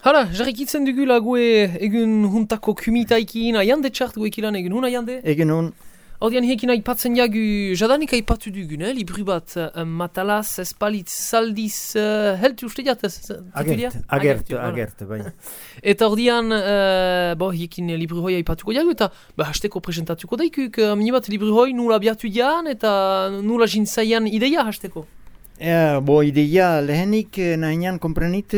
Hala, jarrikitzen dugu lague egun huntako kumitaikin, aiande txart guekilan egun hun aiande? Egun hun. Audian hekin aipatzen jagu, jadanik aipatu dugun, eh, libru bat, uh, matalaz, espalitz, saldiz, uh, heltu uste jat, agert, agert, agert, bai. Eta ordian, uh, bo, hekin libru hoi aipatuko jagu, eta ba, hasteko presentatuko daikuk, uh, mini bat libru hoi nula biatu dian, eta nula jintzaian ideia hasteko. Ja, bo ideia lehenik eh, nahinean komprenit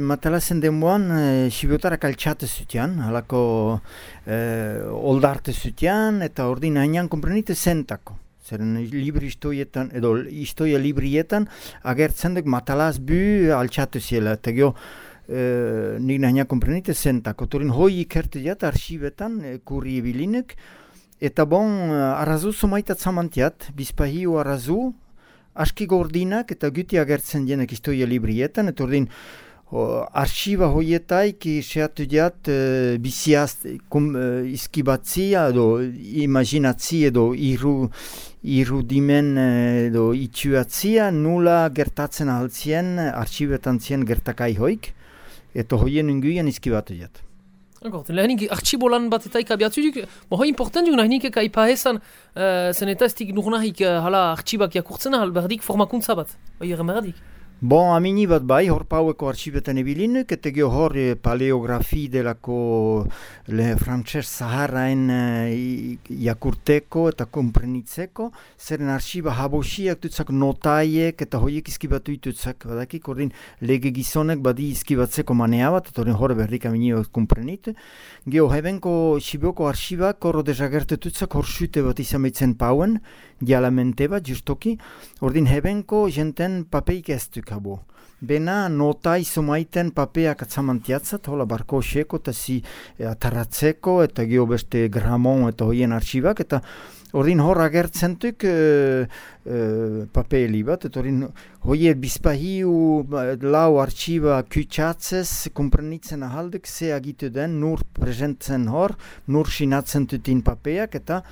matalazen denboan e, sibiotarak altxate zutean, halako e, oldarte zutean, eta ordi nahinean komprenit zentako. Zeren libri istoietan, edo istoia librietan, agertzen duk matalaz bu altxate ziela, eta gio, e, nik nahinean komprenit zentako. Torin hoi ikerte jat arxibetan, e, kurri ebilinek, eta bon, arrazu somaitat zamantiat, bizpahio arrazu, aski gordinak eta guti agertzen jenek istoia librietan, eta ordin arxiba hoietaik seatu diat e, biziaz kum, e, izkibatzia edo imaginatzi edo iru, irudimen edo itxuatzia nula gertatzen ahaltzien arxibetan zien gertakai hoik, eta hoien inguien izkibatu diat. D'accord, lehenik archibolan bat eta ikabiatzu duk, bo hoi important duk nahinik eka ipa esan, uh, zen eta ez dik nahik uh, hala archibak jakurtzen ahal, berdik formakuntza bat, hoi erremerdik. Bon, amini bat bai, hor paueko arxibetan ebilinuk, eta gio hor e, paleografi delako le frantxez zaharraen e, jakurteko eta komprenitzeko, zeren arxiba habosiak dutzak notaiek eta hoiek izkibatu itutzak, badakik, ordin lege gizonek badi izkibatzeko manea bat, eta hor berrik amini bat komprenitu. Gio, hebenko sibioko arxibak horro dezagertetutzak hor sute bat izan behitzen pauen, dialamente bat, justoki, ordin hebenko jenten papeik ez dukabo. Bena nota izomaiten papeak atzamantiatzat, hola barko xeko eta zi e, eta geho beste gramon eta hoien arxibak, eta ordin hor agertzen duk e, e, papeli bat, eta ordin hoie bizpahiu lau arxiba kutsatzez, komprenitzen ahaldek, ze agitu den, nur presentzen hor, nur sinatzen dutin papeak, eta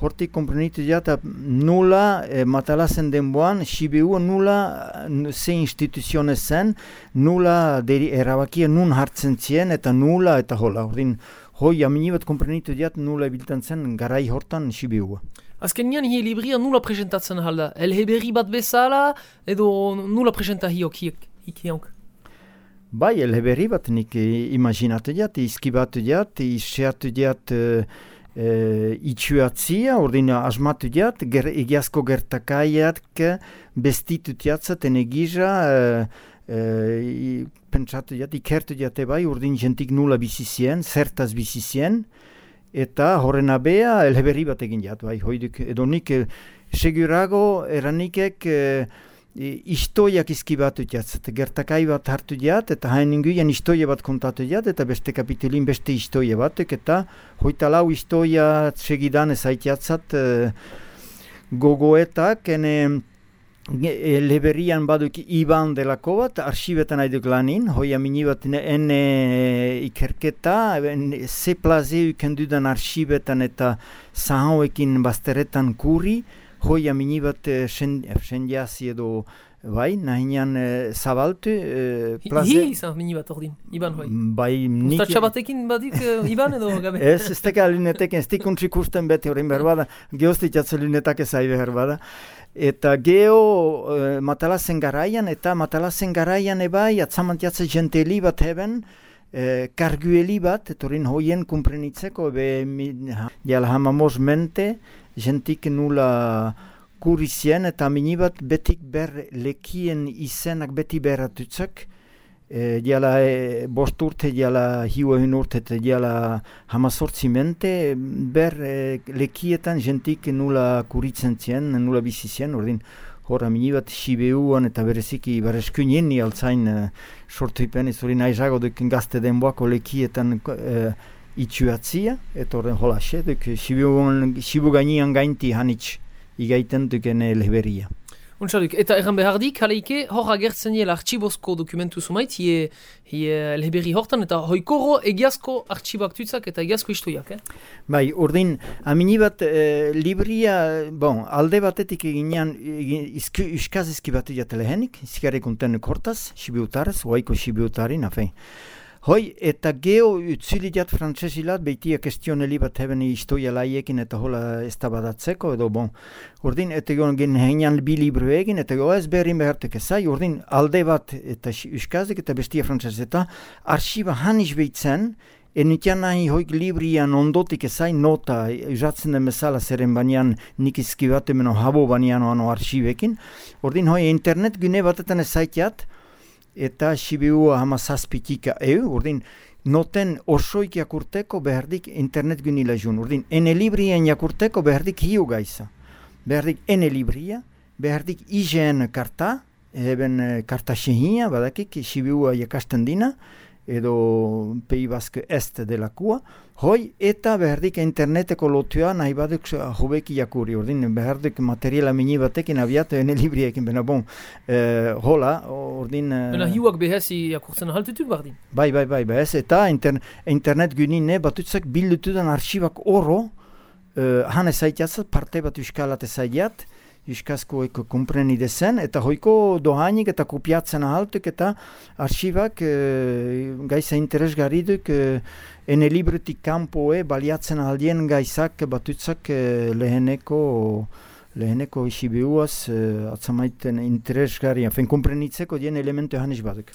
hortik komprenitu eta nula e, matalazen denboan, Sibiu nula ze instituzione zen, nula deri erabakia nun hartzen zien eta nula eta hola. Ordin, hoi amini bat komprenitu diat nula ebiltan zen garai hortan Sibiu. Azken nian hi libria nula presentatzen halda. Elhe berri bat bezala edo nula presenta hiok hiek, hiek Bai, elhe berri bat nik imaginatu diat, izkibatu diat, izseatu diat... Uh, e, itxuatzia, ordina asmatu jat, ger, egiazko gertakaiak bestitu tiatzaten egiza, e, e, pentsatu jat, ikertu jate bai, urdin jentik nula bizizien, zertaz bizizien, eta horren abea elheberri bat egin jat, bai, hoiduk, edo nik, e, segurago, eranikek, e, istoiak izkibatu jatzat, gertakai bat hartu jat, eta hain inguian istoia bat kontatu jat, eta beste kapitulin beste istoia batek, eta hoita lau istoia segidan ez haitiatzat e, gogoetak, ene e, leberian baduk iban delako bat, arxibetan haiduk lanin, hoia mini bat ene ikerketa, ze plazeu kendudan arxibetan eta zahauekin bazteretan kuri, hoia mini bat sendiazi eh, edo bai, nahinean e, zabaltu e, plaze... Hi izan mini bat ordin, Iban hoi. Mm, bai, nik... Usta txabatekin badik Iban edo gabe? ez, ez teka linetekin, ez tikuntri kusten beti horrein behar bada, geostik jatzu linetak ez behar bada. Eta geho e, matalazen garaian, eta matalazen garaian ebai, atzamantiatze jenteli bat heben, e, kargueli bat, etorin hoien kumprenitzeko, be, jala hamamos mente, jentik nula kurizien eta minibat betik ber lekien izenak beti beratutzak e, diala e, bost urte diala hiu egin urte eta diala hamazortzi mente ber e, lekietan jentik nula kuritzen zien, nula bizizien, ordin horra minibat sibeuan eta bereziki bereskun jenni altzain e, sortu ipen ez hori nahi zago dukin gazte denboako lekietan e, itxuatzia, eta horren hola xe, duk sibu gainian gainti hanitz igaiten duken leberia. Untsaduk, eta erran behardik, haleike, hor agertzen jela archibozko dokumentu sumait, hie, hie leberri hortan, eta hoikoro egiazko archibak tutzak eta egiazko istuiak, eh? Bai, urdin, amini bat, e, libria, bon, alde batetik eginean, iskaz izki batu jatelehenik, izkarek unten kortaz, sibiutarez, oaiko sibiutarin, afein. Hoi, eta geho utzilidiat frantzesilat, beitia kestioneli bat heben historia laiekin eta hola ez badatzeko, edo bon. Urdin, eta gero gen heinan bi libro egin, eta gero ez berrin behartek ezai, urdin alde bat eta uskazik eta bestia frantzes eta arxiba hanis behitzen, Enitian nahi hoik librian ondotik ezai nota, usatzen den bezala zeren banean nik izkibate meno habo banean oano arxibekin. Ordin hoi internet gune batetan ezaitiat, eta sibiu hama zazpitika eu, urdin, noten osoik jakurteko behardik internet gunila jun. Urdin, ene librien jakurteko behardik hiu gaiza. Behardik ene libria, behardik IGN karta, eben eh, karta xehia, badakik, sibiua jakasten dina, edo Pei Baske Est delakua, hoi eta behardik interneteko lotua nahi baduk jubeki jakuri, ordin behardik materiala mini batekin abiatu ene libriekin, bena bon, eh, hola, ordin... Eh, bena hiuak behezi jakurtzen haltetu bardin? Bai, bai, bai, behez, eta inter, internet gynine batutzak bildutudan arxibak oro, eh, han parte bat uskalat ezaitiat, iskazko eko kompreni dezen, eta hoiko dohainik eta kopiatzen ahaltuk eta arxibak e, gaiza interesgarri duk e, ene libretik kampoe baliatzen ahaldien gaizak batutzak e, leheneko leheneko isi behuaz e, atzamaiten interesgarri, fen komprenitzeko dien elementu hanis baduk.